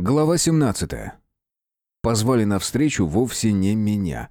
Глава 17. Позвали навстречу вовсе не меня.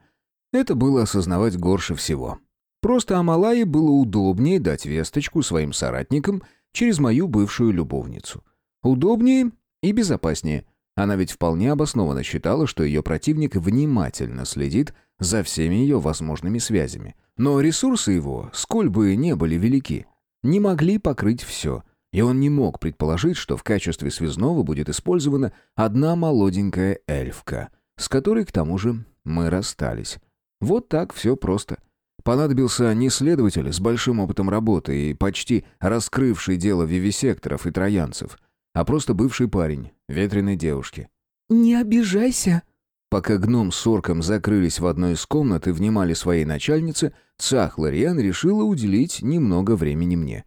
Это было осознавать горше всего. Просто Амалае было удобнее дать весточку своим соратникам через мою бывшую любовницу. Удобнее и безопаснее. Она ведь вполне обоснованно считала, что ее противник внимательно следит за всеми ее возможными связями. Но ресурсы его, сколь бы не были велики, не могли покрыть все — и он не мог предположить, что в качестве связного будет использована одна молоденькая эльфка, с которой, к тому же, мы расстались. Вот так все просто. Понадобился не следователь с большим опытом работы и почти раскрывший дело вивисекторов и троянцев, а просто бывший парень, ветреной девушки. «Не обижайся!» Пока гном с орком закрылись в одной из комнат и внимали своей начальнице, Цах Лариан решила уделить немного времени мне —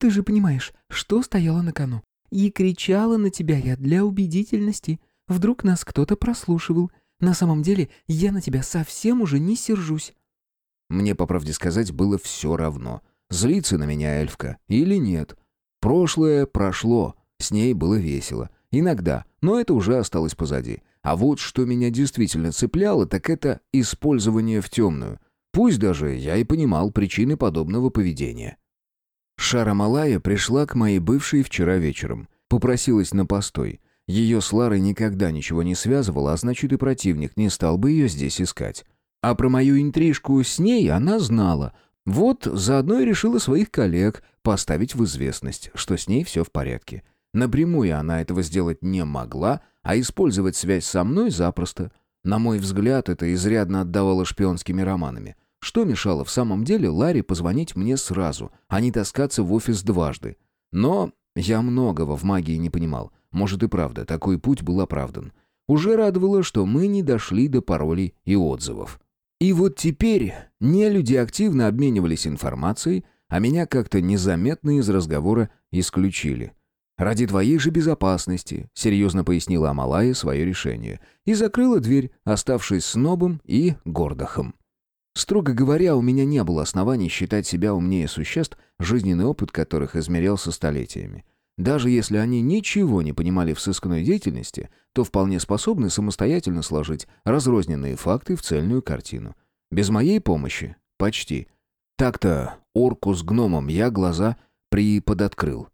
ты же понимаешь, что стояло на кону. И кричала на тебя я для убедительности. Вдруг нас кто-то прослушивал. На самом деле, я на тебя совсем уже не сержусь». Мне, по правде сказать, было все равно. Злится на меня эльфка или нет. Прошлое прошло, с ней было весело. Иногда, но это уже осталось позади. А вот что меня действительно цепляло, так это использование в темную. Пусть даже я и понимал причины подобного поведения. Шара Малая пришла к моей бывшей вчера вечером. Попросилась на постой. Ее с Ларой никогда ничего не связывало, а значит и противник не стал бы ее здесь искать. А про мою интрижку с ней она знала. Вот заодно и решила своих коллег поставить в известность, что с ней все в порядке. Напрямую она этого сделать не могла, а использовать связь со мной запросто. На мой взгляд, это изрядно отдавало шпионскими романами. Что мешало в самом деле Ларе позвонить мне сразу, а не таскаться в офис дважды? Но я многого в магии не понимал. Может и правда, такой путь был оправдан. Уже радовало, что мы не дошли до паролей и отзывов. И вот теперь не люди активно обменивались информацией, а меня как-то незаметно из разговора исключили. «Ради твоей же безопасности», — серьезно пояснила Амалая свое решение, и закрыла дверь, оставшись с Нобом и Гордохом. Строго говоря, у меня не было оснований считать себя умнее существ, жизненный опыт которых измерялся столетиями. Даже если они ничего не понимали в сыскной деятельности, то вполне способны самостоятельно сложить разрозненные факты в цельную картину. Без моей помощи — почти. Так-то орку с гномом я глаза приподоткрыл.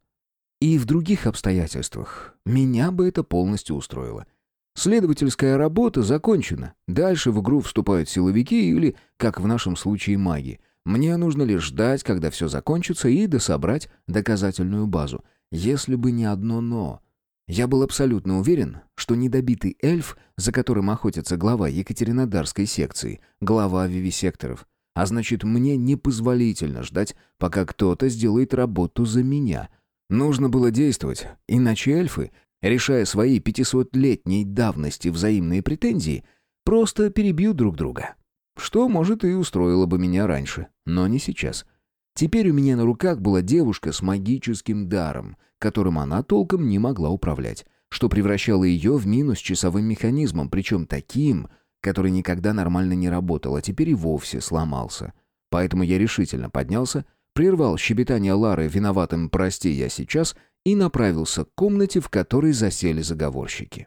И в других обстоятельствах меня бы это полностью устроило — Следовательская работа закончена. Дальше в игру вступают силовики или, как в нашем случае, маги. Мне нужно лишь ждать, когда все закончится, и дособрать доказательную базу. Если бы не одно «но». Я был абсолютно уверен, что недобитый эльф, за которым охотится глава Екатеринодарской секции, глава вивисекторов, а значит, мне непозволительно ждать, пока кто-то сделает работу за меня. Нужно было действовать, иначе эльфы решая свои 500-летней давности взаимные претензии, просто перебьют друг друга. Что, может, и устроило бы меня раньше, но не сейчас. Теперь у меня на руках была девушка с магическим даром, которым она толком не могла управлять, что превращало ее в минус часовым механизмом, причем таким, который никогда нормально не работал, а теперь и вовсе сломался. Поэтому я решительно поднялся, прервал щебетание Лары виноватым «прости, я сейчас» и направился к комнате, в которой засели заговорщики.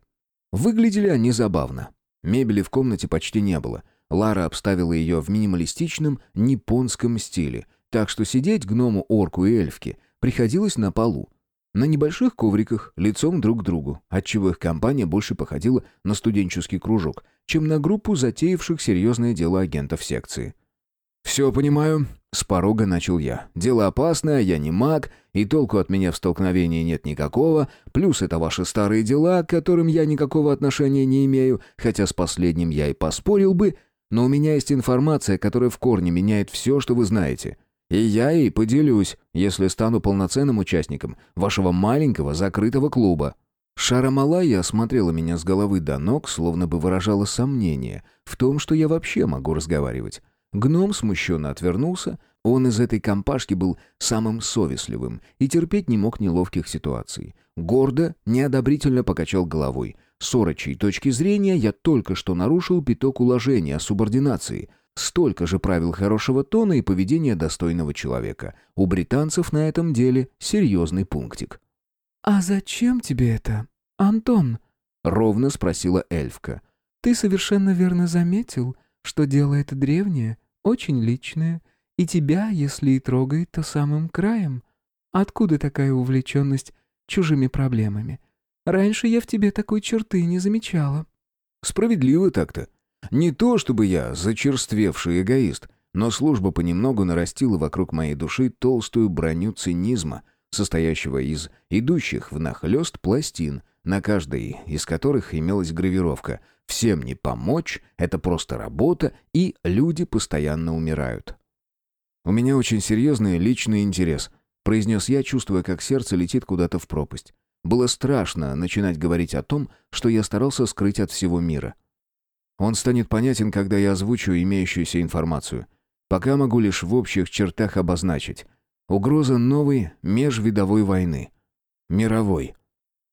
Выглядели они забавно. Мебели в комнате почти не было. Лара обставила ее в минималистичном японском стиле, так что сидеть гному, орку и эльфке приходилось на полу. На небольших ковриках, лицом друг к другу, отчего их компания больше походила на студенческий кружок, чем на группу затеявших серьезное дело агентов секции. «Все понимаю», — с порога начал я. «Дело опасное, я не маг, и толку от меня в столкновении нет никакого, плюс это ваши старые дела, к которым я никакого отношения не имею, хотя с последним я и поспорил бы, но у меня есть информация, которая в корне меняет все, что вы знаете. И я ей поделюсь, если стану полноценным участником вашего маленького закрытого клуба». Шарамалая осмотрела меня с головы до ног, словно бы выражала сомнение в том, что я вообще могу разговаривать. Гном смущенно отвернулся. Он из этой компашки был самым совестливым и терпеть не мог неловких ситуаций. Гордо, неодобрительно покачал головой. С орочей точки зрения я только что нарушил пяток уложения о субординации. Столько же правил хорошего тона и поведения достойного человека. У британцев на этом деле серьезный пунктик. «А зачем тебе это, Антон?» — ровно спросила эльфка. «Ты совершенно верно заметил, что дело это древнее, очень личное, и тебя, если и трогает, то самым краем. Откуда такая увлеченность чужими проблемами? Раньше я в тебе такой черты не замечала». «Справедливо так-то. Не то, чтобы я зачерствевший эгоист, но служба понемногу нарастила вокруг моей души толстую броню цинизма, состоящего из идущих внахлёст пластин, на каждой из которых имелась гравировка «Всем не помочь», «Это просто работа» и «Люди постоянно умирают». «У меня очень серьезный личный интерес», — произнес я, чувствуя, как сердце летит куда-то в пропасть. Было страшно начинать говорить о том, что я старался скрыть от всего мира. Он станет понятен, когда я озвучу имеющуюся информацию. Пока могу лишь в общих чертах обозначить. Угроза новой межвидовой войны. Мировой.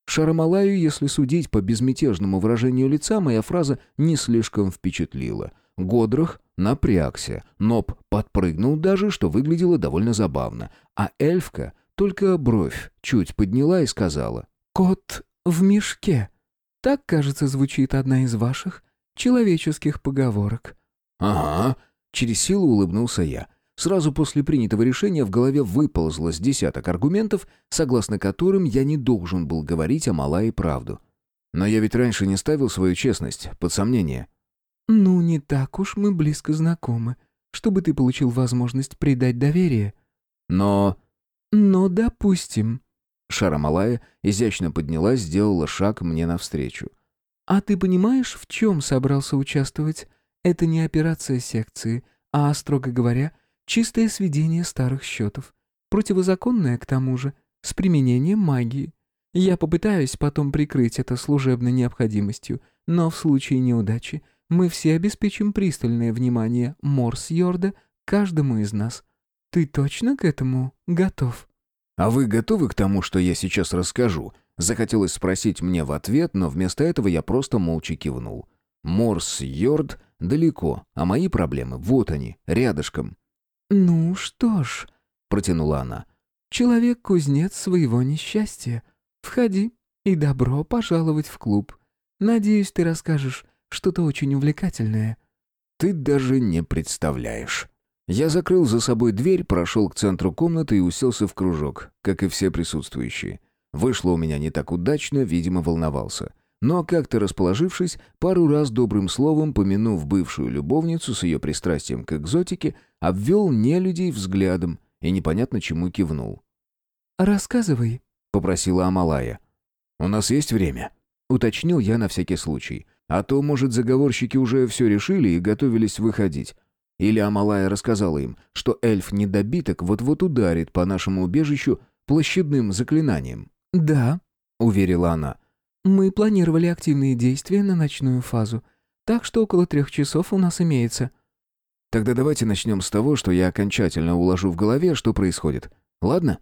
Шарамалаю, если судить по безмятежному выражению лица, моя фраза не слишком впечатлила. Годрах напрягся, Ноб подпрыгнул даже, что выглядело довольно забавно, а эльфка только бровь чуть подняла и сказала «Кот в мешке». Так, кажется, звучит одна из ваших человеческих поговорок. «Ага», — через силу улыбнулся я. Сразу после принятого решения в голове выползло с десяток аргументов, согласно которым я не должен был говорить о Малае правду. Но я ведь раньше не ставил свою честность под сомнение. «Ну, не так уж мы близко знакомы, чтобы ты получил возможность придать доверие». «Но...» «Но, допустим...» Шара Малая изящно поднялась, сделала шаг мне навстречу. «А ты понимаешь, в чем собрался участвовать? Это не операция секции, а, строго говоря, чистое сведение старых счетов. Противозаконное, к тому же, с применением магии. Я попытаюсь потом прикрыть это служебной необходимостью, но в случае неудачи мы все обеспечим пристальное внимание Морс-Йорда каждому из нас. Ты точно к этому готов?» «А вы готовы к тому, что я сейчас расскажу?» Захотелось спросить мне в ответ, но вместо этого я просто молча кивнул. Морс-Йорд далеко, а мои проблемы вот они, рядышком. «Ну что ж», — протянула она, — «человек-кузнец своего несчастья. Входи и добро пожаловать в клуб. Надеюсь, ты расскажешь что-то очень увлекательное». «Ты даже не представляешь». Я закрыл за собой дверь, прошел к центру комнаты и уселся в кружок, как и все присутствующие. Вышло у меня не так удачно, видимо, волновался. Но как-то расположившись, пару раз добрым словом, помянув бывшую любовницу с ее пристрастием к экзотике, обвел нелюдей взглядом и непонятно чему кивнул. «Рассказывай», — попросила Амалая. «У нас есть время?» — уточнил я на всякий случай. «А то, может, заговорщики уже все решили и готовились выходить. Или Амалая рассказала им, что эльф-недобиток вот-вот ударит по нашему убежищу площадным заклинанием». «Да», — уверила она. «Мы планировали активные действия на ночную фазу, так что около трех часов у нас имеется». «Тогда давайте начнем с того, что я окончательно уложу в голове, что происходит. Ладно?»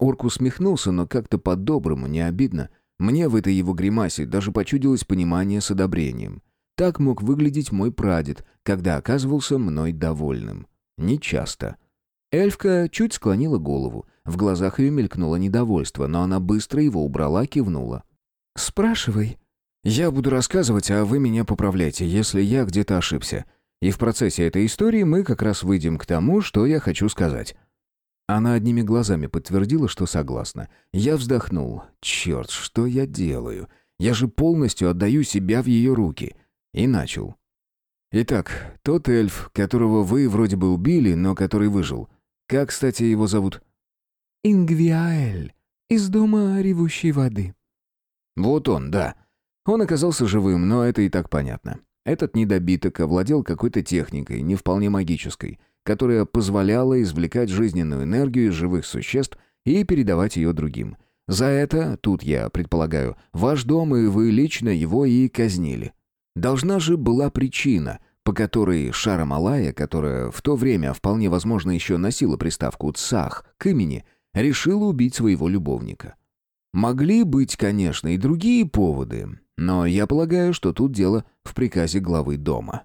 Орк усмехнулся, но как-то по-доброму, не обидно. Мне в этой его гримасе даже почудилось понимание с одобрением. Так мог выглядеть мой прадед, когда оказывался мной довольным. Нечасто. Эльфка чуть склонила голову. В глазах ее мелькнуло недовольство, но она быстро его убрала, кивнула. «Спрашивай». «Я буду рассказывать, а вы меня поправляйте, если я где-то ошибся. И в процессе этой истории мы как раз выйдем к тому, что я хочу сказать». Она одними глазами подтвердила, что согласна. Я вздохнул. «Черт, что я делаю? Я же полностью отдаю себя в ее руки». И начал. «Итак, тот эльф, которого вы вроде бы убили, но который выжил. Как, кстати, его зовут?» «Ингвиаэль, из дома ревущей воды». «Вот он, да. Он оказался живым, но это и так понятно. Этот недобиток овладел какой-то техникой, не вполне магической, которая позволяла извлекать жизненную энергию из живых существ и передавать ее другим. За это, тут я предполагаю, ваш дом и вы лично его и казнили. Должна же была причина — по которой Шара Малая, которая в то время вполне возможно еще носила приставку «цах» к имени, решила убить своего любовника. Могли быть, конечно, и другие поводы, но я полагаю, что тут дело в приказе главы дома.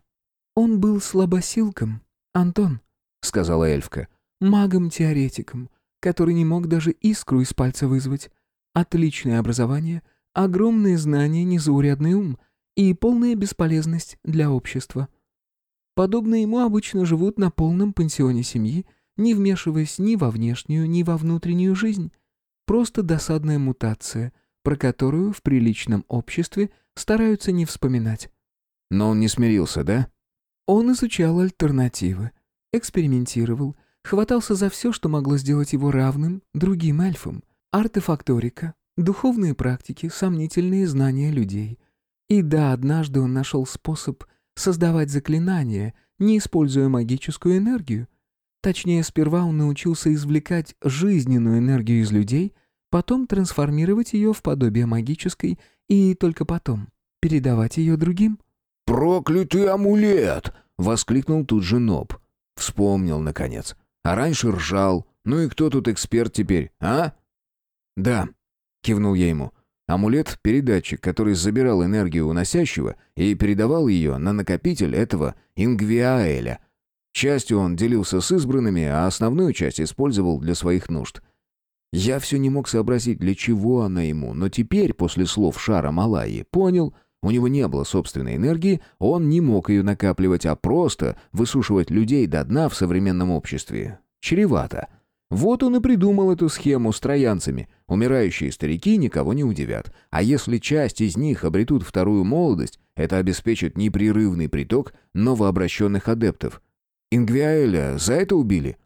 «Он был слабосилком, Антон», — сказала эльфка, — «магом-теоретиком, который не мог даже искру из пальца вызвать. Отличное образование, огромные знания, незаурядный ум и полная бесполезность для общества. Подобные ему обычно живут на полном пансионе семьи, не вмешиваясь ни во внешнюю, ни во внутреннюю жизнь. Просто досадная мутация, про которую в приличном обществе стараются не вспоминать. Но он не смирился, да? Он изучал альтернативы, экспериментировал, хватался за все, что могло сделать его равным другим эльфам. Артефакторика, духовные практики, сомнительные знания людей. И да, однажды он нашел способ создавать заклинания, не используя магическую энергию. Точнее, сперва он научился извлекать жизненную энергию из людей, потом трансформировать ее в подобие магической и только потом передавать ее другим. «Проклятый амулет!» — воскликнул тут же Ноб. Вспомнил, наконец. А раньше ржал. Ну и кто тут эксперт теперь, а? «Да», — кивнул я ему. Амулет — передатчик, который забирал энергию уносящего и передавал ее на накопитель этого Ингвиаэля. Частью он делился с избранными, а основную часть использовал для своих нужд. Я все не мог сообразить, для чего она ему, но теперь, после слов Шара Малайи, понял — у него не было собственной энергии, он не мог ее накапливать, а просто высушивать людей до дна в современном обществе. Чревато. Вот он и придумал эту схему с троянцами. Умирающие старики никого не удивят. А если часть из них обретут вторую молодость, это обеспечит непрерывный приток новообращенных адептов. Ингвиаэля за это убили?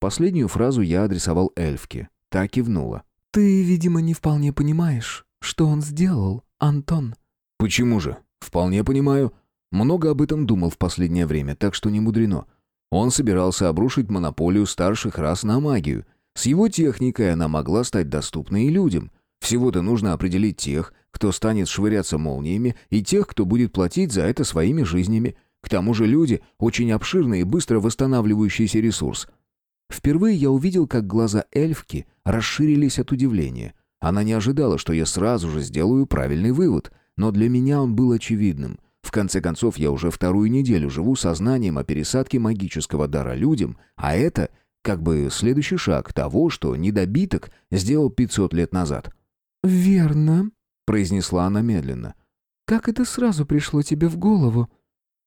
Последнюю фразу я адресовал эльфке. Та кивнула. «Ты, видимо, не вполне понимаешь, что он сделал, Антон». «Почему же? Вполне понимаю. Много об этом думал в последнее время, так что не мудрено. Он собирался обрушить монополию старших рас на магию. С его техникой она могла стать доступной и людям. Всего-то нужно определить тех, кто станет швыряться молниями, и тех, кто будет платить за это своими жизнями. К тому же люди – очень обширный и быстро восстанавливающийся ресурс. Впервые я увидел, как глаза эльфки расширились от удивления. Она не ожидала, что я сразу же сделаю правильный вывод – но для меня он был очевидным. В конце концов, я уже вторую неделю живу сознанием о пересадке магического дара людям, а это как бы следующий шаг того, что недобиток сделал 500 лет назад. «Верно», — произнесла она медленно. «Как это сразу пришло тебе в голову?»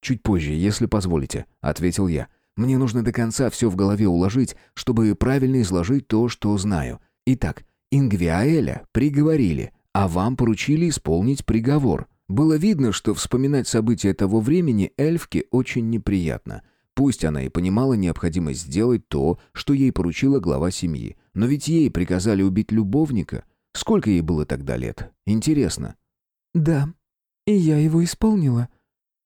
«Чуть позже, если позволите», — ответил я. «Мне нужно до конца все в голове уложить, чтобы правильно изложить то, что знаю. Итак, Ингвиаэля приговорили, а вам поручили исполнить приговор. Было видно, что вспоминать события того времени эльфке очень неприятно. Пусть она и понимала необходимость сделать то, что ей поручила глава семьи. Но ведь ей приказали убить любовника. Сколько ей было тогда лет? Интересно. «Да, и я его исполнила.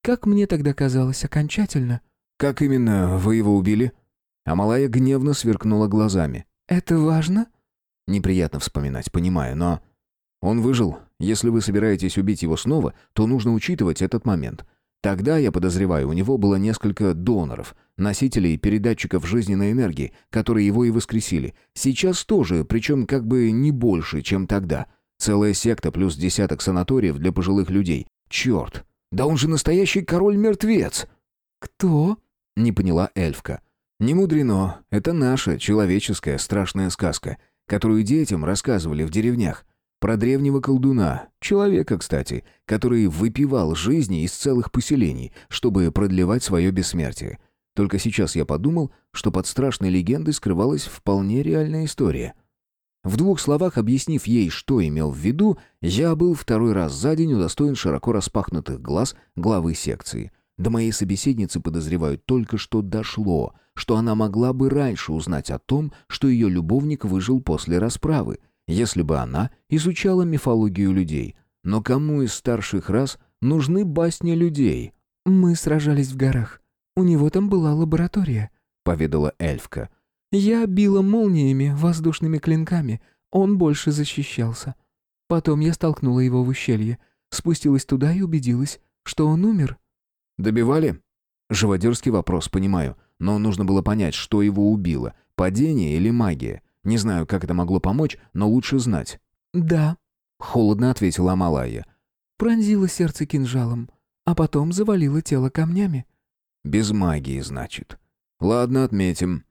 Как мне тогда казалось, окончательно». «Как именно вы его убили?» Амалая гневно сверкнула глазами. «Это важно?» «Неприятно вспоминать, понимаю, но...» Он выжил. Если вы собираетесь убить его снова, то нужно учитывать этот момент. Тогда, я подозреваю, у него было несколько доноров, носителей передатчиков жизненной энергии, которые его и воскресили. Сейчас тоже, причем как бы не больше, чем тогда. Целая секта плюс десяток санаториев для пожилых людей. Черт! Да он же настоящий король-мертвец!» «Кто?» — не поняла эльфка. «Не мудрено. Это наша человеческая страшная сказка, которую детям рассказывали в деревнях. Про древнего колдуна, человека, кстати, который выпивал жизни из целых поселений, чтобы продлевать свое бессмертие. Только сейчас я подумал, что под страшной легендой скрывалась вполне реальная история. В двух словах объяснив ей, что имел в виду, я был второй раз за день удостоен широко распахнутых глаз главы секции. До моей собеседницы подозревают только, что дошло, что она могла бы раньше узнать о том, что ее любовник выжил после расправы — если бы она изучала мифологию людей. Но кому из старших рас нужны басни людей? «Мы сражались в горах. У него там была лаборатория», — поведала эльфка. «Я била молниями, воздушными клинками. Он больше защищался. Потом я столкнула его в ущелье, спустилась туда и убедилась, что он умер». «Добивали?» Живодерский вопрос, понимаю, но нужно было понять, что его убило, падение или магия. Не знаю, как это могло помочь, но лучше знать». «Да», — холодно ответила Малая. «Пронзила сердце кинжалом, а потом завалила тело камнями». «Без магии, значит. Ладно, отметим».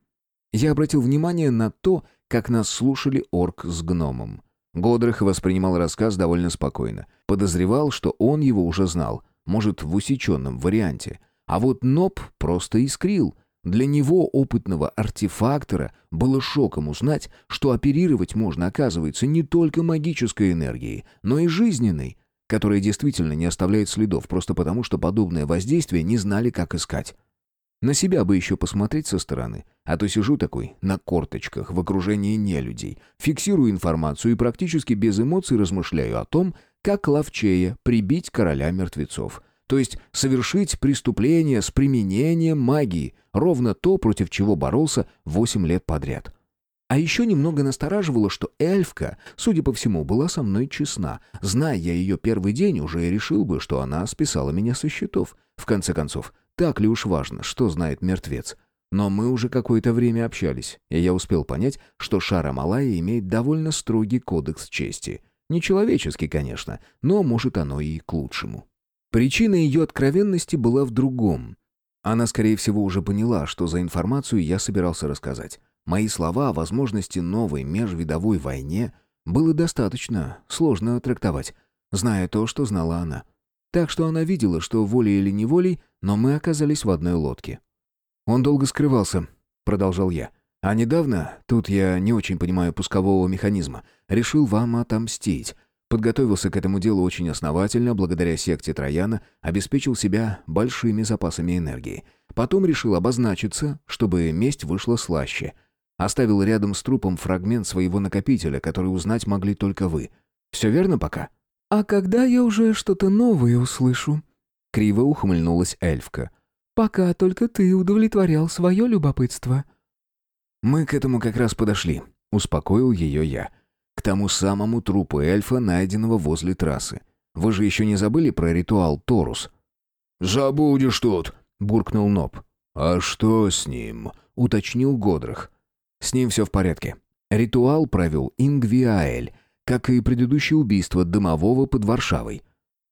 Я обратил внимание на то, как нас слушали орк с гномом. Годрых воспринимал рассказ довольно спокойно. Подозревал, что он его уже знал, может, в усеченном варианте. А вот Ноб просто искрил. Для него, опытного артефактора, было шоком узнать, что оперировать можно, оказывается, не только магической энергией, но и жизненной, которая действительно не оставляет следов, просто потому, что подобное воздействие не знали, как искать. На себя бы еще посмотреть со стороны, а то сижу такой, на корточках, в окружении нелюдей, фиксирую информацию и практически без эмоций размышляю о том, как ловчее прибить короля мертвецов. То есть совершить преступление с применением магии, ровно то, против чего боролся восемь лет подряд. А еще немного настораживало, что эльфка, судя по всему, была со мной честна. Зная я ее первый день, уже решил бы, что она списала меня со счетов. В конце концов, так ли уж важно, что знает мертвец? Но мы уже какое-то время общались, и я успел понять, что Шара Малая имеет довольно строгий кодекс чести. Нечеловеческий, конечно, но может оно и к лучшему. Причина ее откровенности была в другом. Она, скорее всего, уже поняла, что за информацию я собирался рассказать. Мои слова о возможности новой межвидовой войне было достаточно сложно трактовать, зная то, что знала она. Так что она видела, что волей или неволей, но мы оказались в одной лодке. «Он долго скрывался», — продолжал я. «А недавно, тут я не очень понимаю пускового механизма, решил вам отомстить. Подготовился к этому делу очень основательно, благодаря секте Трояна, обеспечил себя большими запасами энергии. Потом решил обозначиться, чтобы месть вышла слаще. Оставил рядом с трупом фрагмент своего накопителя, который узнать могли только вы. Все верно пока?» «А когда я уже что-то новое услышу?» Криво ухмыльнулась эльфка. «Пока только ты удовлетворял свое любопытство». «Мы к этому как раз подошли», — успокоил ее я. «К тому самому трупу эльфа, найденного возле трассы. Вы же еще не забыли про ритуал Торус?» «Забудешь тут», — буркнул Ноб. «А что с ним?» — уточнил Годрах. «С ним все в порядке. Ритуал провел Ингвиаэль, как и предыдущее убийство домового под Варшавой.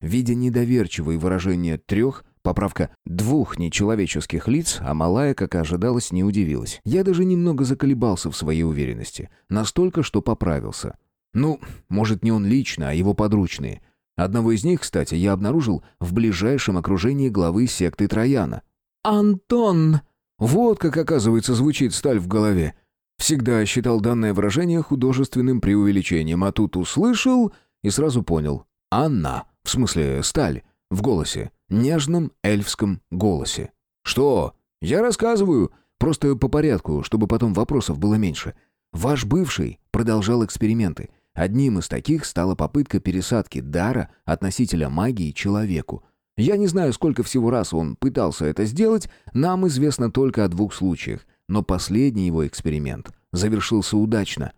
Видя недоверчивые выражения трех, поправка двух нечеловеческих лиц, а малая, как и ожидалось, не удивилась. Я даже немного заколебался в своей уверенности. Настолько, что поправился. Ну, может, не он лично, а его подручные. Одного из них, кстати, я обнаружил в ближайшем окружении главы секты Трояна. «Антон!» Вот как, оказывается, звучит сталь в голове. Всегда считал данное выражение художественным преувеличением, а тут услышал и сразу понял. «Анна». В смысле, сталь. В голосе. Нежном эльфском голосе. «Что? Я рассказываю. Просто по порядку, чтобы потом вопросов было меньше. Ваш бывший продолжал эксперименты. Одним из таких стала попытка пересадки дара относителя магии человеку. Я не знаю, сколько всего раз он пытался это сделать, нам известно только о двух случаях – но последний его эксперимент завершился удачно.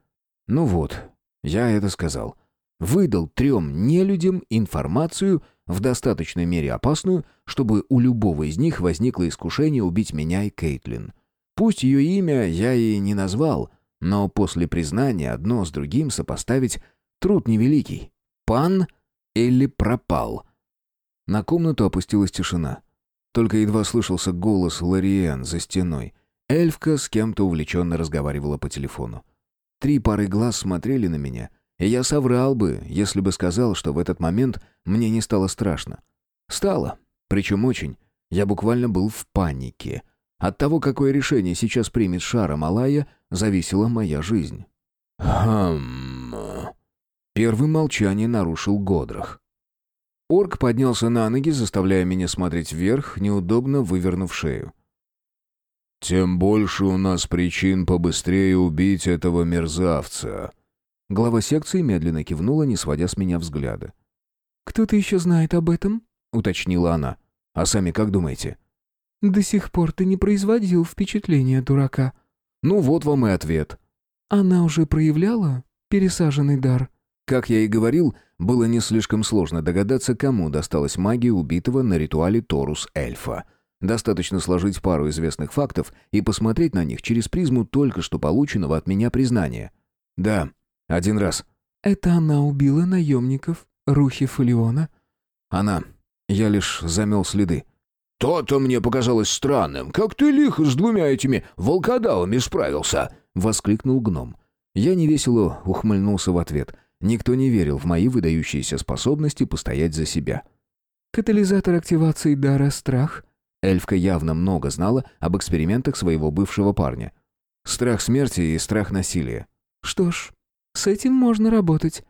Ну вот, я это сказал. Выдал трем нелюдям информацию, в достаточной мере опасную, чтобы у любого из них возникло искушение убить меня и Кейтлин. Пусть ее имя я и не назвал, но после признания одно с другим сопоставить труд невеликий. Пан или пропал? На комнату опустилась тишина. Только едва слышался голос Лориен за стеной. Эльфка с кем-то увлеченно разговаривала по телефону. Три пары глаз смотрели на меня, и я соврал бы, если бы сказал, что в этот момент мне не стало страшно. Стало, причем очень. Я буквально был в панике. От того, какое решение сейчас примет Шара Малая, зависела моя жизнь. «Хм...» Первым молчание нарушил Годрах. Орк поднялся на ноги, заставляя меня смотреть вверх, неудобно вывернув шею. «Тем больше у нас причин побыстрее убить этого мерзавца». Глава секции медленно кивнула, не сводя с меня взгляда. «Кто-то еще знает об этом?» — уточнила она. «А сами как думаете?» «До сих пор ты не производил впечатления дурака». «Ну вот вам и ответ». «Она уже проявляла пересаженный дар?» Как я и говорил, было не слишком сложно догадаться, кому досталась магия убитого на ритуале Торус Эльфа — Достаточно сложить пару известных фактов и посмотреть на них через призму только что полученного от меня признания. Да, один раз. Это она убила наемников Рухи Фалиона? Она. Я лишь замел следы. «То-то мне показалось странным. Как ты лихо с двумя этими волкодавами справился!» — воскликнул гном. Я невесело ухмыльнулся в ответ. Никто не верил в мои выдающиеся способности постоять за себя. Катализатор активации дара страх. Эльфка явно много знала об экспериментах своего бывшего парня. Страх смерти и страх насилия. Что ж, с этим можно работать.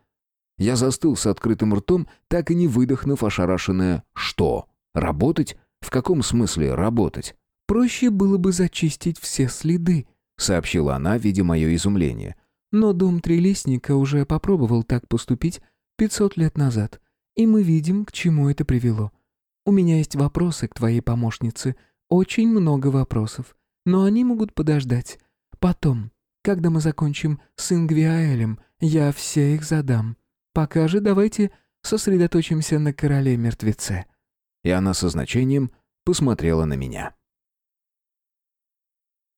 Я застыл с открытым ртом, так и не выдохнув ошарашенное «что?». Работать? В каком смысле работать? Проще было бы зачистить все следы, сообщила она, видя мое изумление. Но дом Трелесника уже попробовал так поступить 500 лет назад, и мы видим, к чему это привело. У меня есть вопросы к твоей помощнице, очень много вопросов, но они могут подождать. Потом, когда мы закончим с Ингвиаэлем, я все их задам. Пока же давайте сосредоточимся на короле-мертвеце». И она со значением посмотрела на меня.